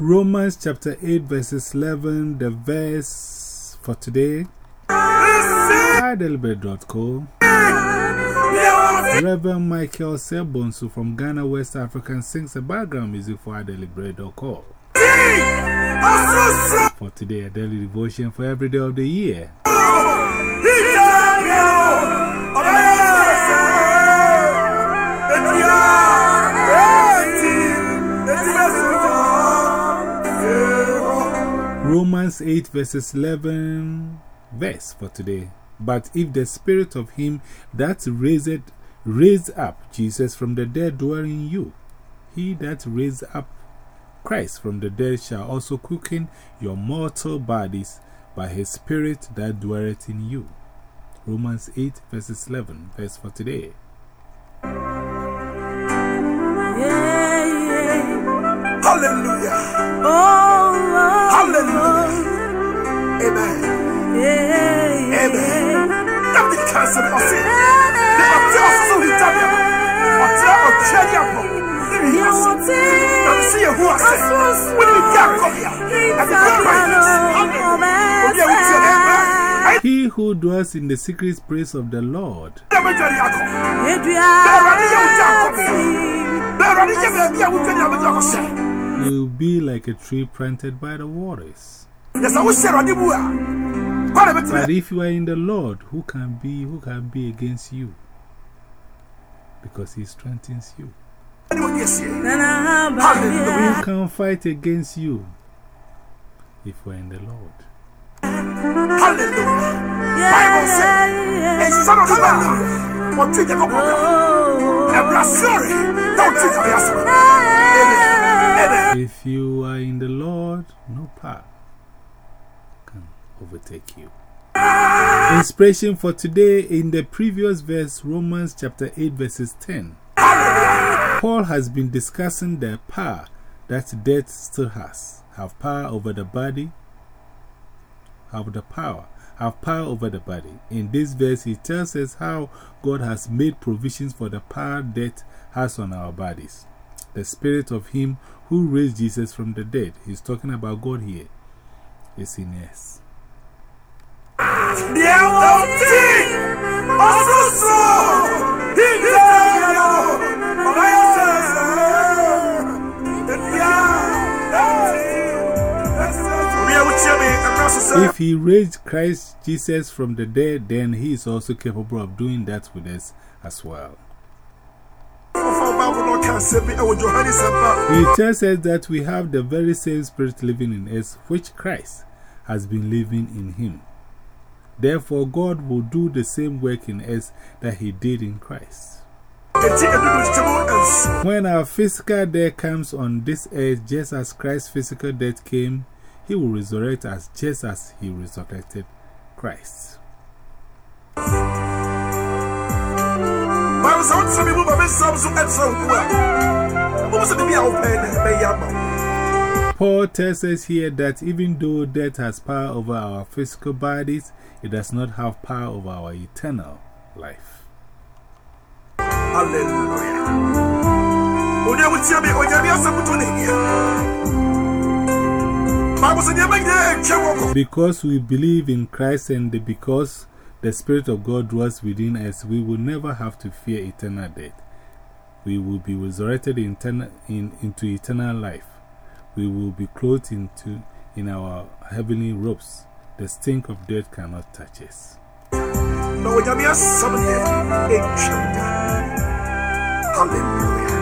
Romans chapter 8, verses 11, the verse for today. iDailyBread.co. Reverend Michael Sebonsu from Ghana, West Africa, sings a background music for iDailyBread.co. For today, a daily devotion for every day of the year. Romans 8 verses 11 verse for today. But if the spirit of him that raised, raised up Jesus from the dead dwell in you, he that raised up Christ from the dead shall also quicken your mortal bodies by his spirit that dwelleth in you. Romans 8 verses 11 verse for today. Hallelujah. Oh, Hallelujah. Amen. Amen. Nothing cancel me. I say, the hotel so he tell me. Hotel or cherry apple. Let me ask you. Let me see who I say. When you get come here. And the good right He who dwells in the secret place of the Lord will be like a tree planted by the waters. But if you are in the Lord, who can be, who can be against you? Because He strengthens you. Who can fight against you if we are in the Lord? Hallelujah. Bible says, a son of man, what take a couple If you are in the Lord, no power can overtake you. Inspiration for today in the previous verse, Romans chapter 8, verses 10. Paul has been discussing the power that death still has. Have power over the body, have the power, have power over the body. In this verse, he tells us how God has made provisions for the power death has on our bodies. The spirit of Him who raised Jesus from the dead, he's talking about God here. is in us. If he raised Christ Jesus from the dead, then he is also capable of doing that with us as well. He tells us that we have the very same spirit living in us, which Christ has been living in him. Therefore, God will do the same work in us that he did in Christ. When our physical death comes on this earth, just as Christ's physical death came, he will resurrect us just as he resurrected Christ. Paul tells us here that even though death has power over our physical bodies, it does not have power over our eternal life. Because we believe in Christ and because the Spirit of God dwells within us, we will never have to fear eternal death. We will be resurrected in, in, into eternal life. We will be clothed into, in our heavenly robes. The stink of death cannot touch us. Hallelujah.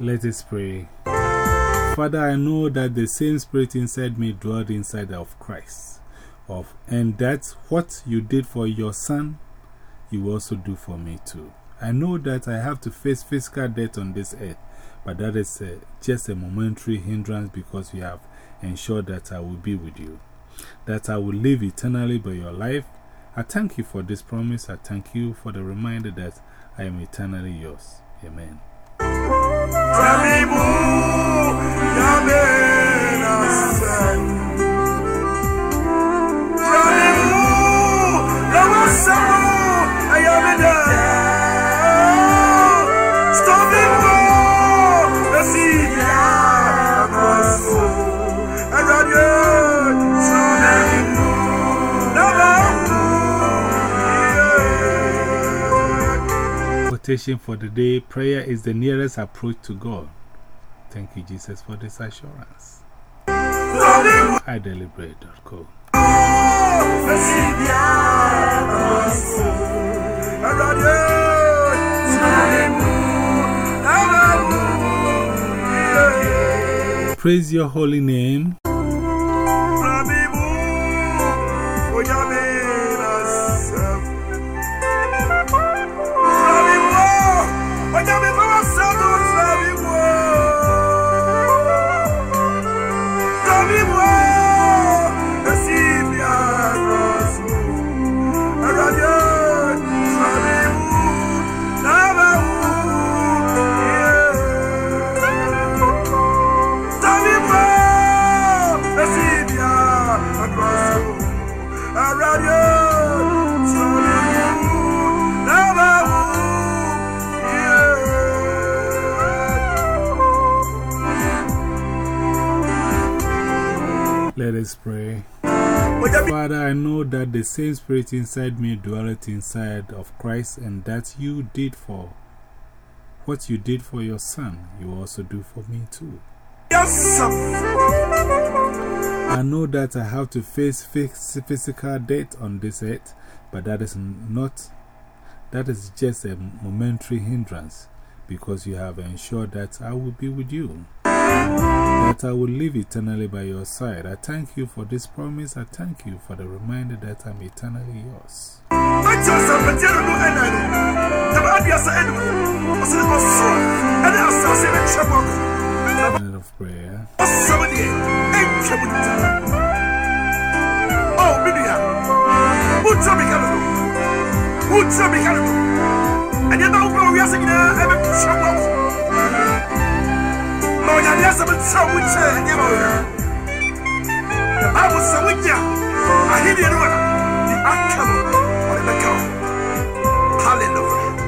Let us pray. Father, I know that the same spirit inside me dwelled inside of Christ. Of, and that what you did for your son, you also do for me too. I know that I have to face physical death on this earth, but that is a, just a momentary hindrance because you have ensured that I will be with you, that I will live eternally by your life. I thank you for this promise. I thank you for the reminder that I am eternally yours. Amen. Jamaica, Jamaica, Jamaica. Meditation for the day prayer is the nearest approach to God. Thank you, Jesus, for this assurance. iDailyBread.co. Praise your holy name. Let us pray. Father, I know that the same spirit inside me dwelleth inside of Christ, and that you did for what you did for your son, you also do for me too. Yes, I know that I have to face physical death on this earth, but that is not, that is just a momentary hindrance because you have ensured that I will be with you that I will live eternally by your side. I thank you for this promise. I thank you for the reminder that I'm eternally yours. Of prayer. Oh? And you know, we are saying, I'm a trouble. No, you're just a bit so which you know. The Bible says, when you are here, you know, the outcome of the cow. Hallelujah.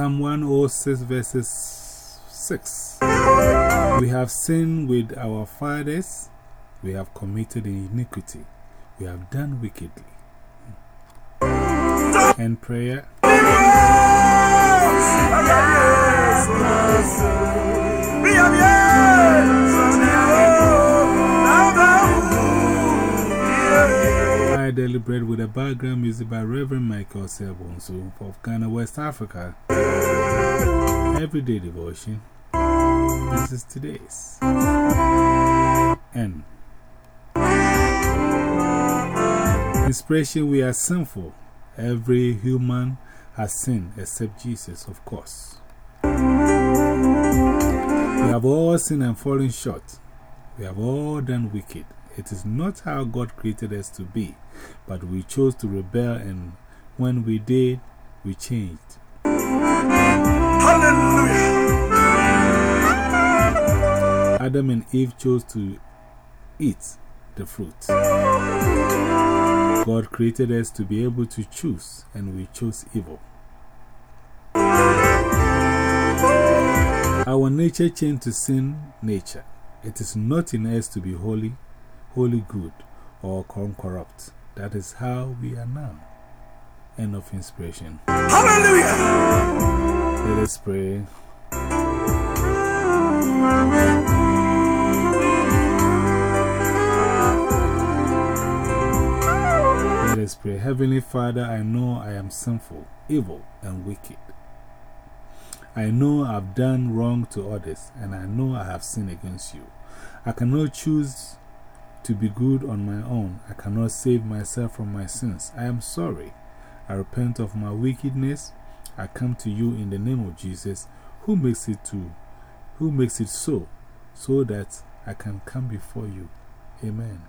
Psalm 106 verses 6. We have sinned with our fathers, we have committed iniquity, we have done wickedly. And prayer. iDailyBread with a background music by Reverend Michael Sebonso of Ghana, West Africa. Everyday devotion. This is today's. And inspiration we are sinful. Every human has sinned except Jesus, of course. We have all sinned and fallen short. We have all done wicked. It is not how God created us to be, but we chose to rebel, and when we did, we changed. Hallelujah. Adam and Eve chose to eat the fruit. God created us to be able to choose, and we chose evil. Our nature changed to sin nature. It is not in us to be holy, wholly good, or corrupt. That is how we are now. End of inspiration. Hallelujah. Let us pray. Let us pray. Heavenly Father, I know I am sinful, evil, and wicked. I know I've done wrong to others, and I know I have sinned against you. I cannot choose to be good on my own. I cannot save myself from my sins. I am sorry. I repent of my wickedness. I come to you in the name of Jesus, who makes it to, who makes it so, so that I can come before you. Amen.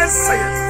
ɛnsɛ yɛ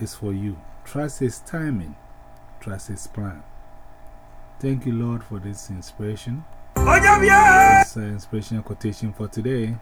is for you. Trust His timing, trust His plan. Thank you, Lord, for this inspiration. This uh, inspirational quotation for today.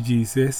Jesus.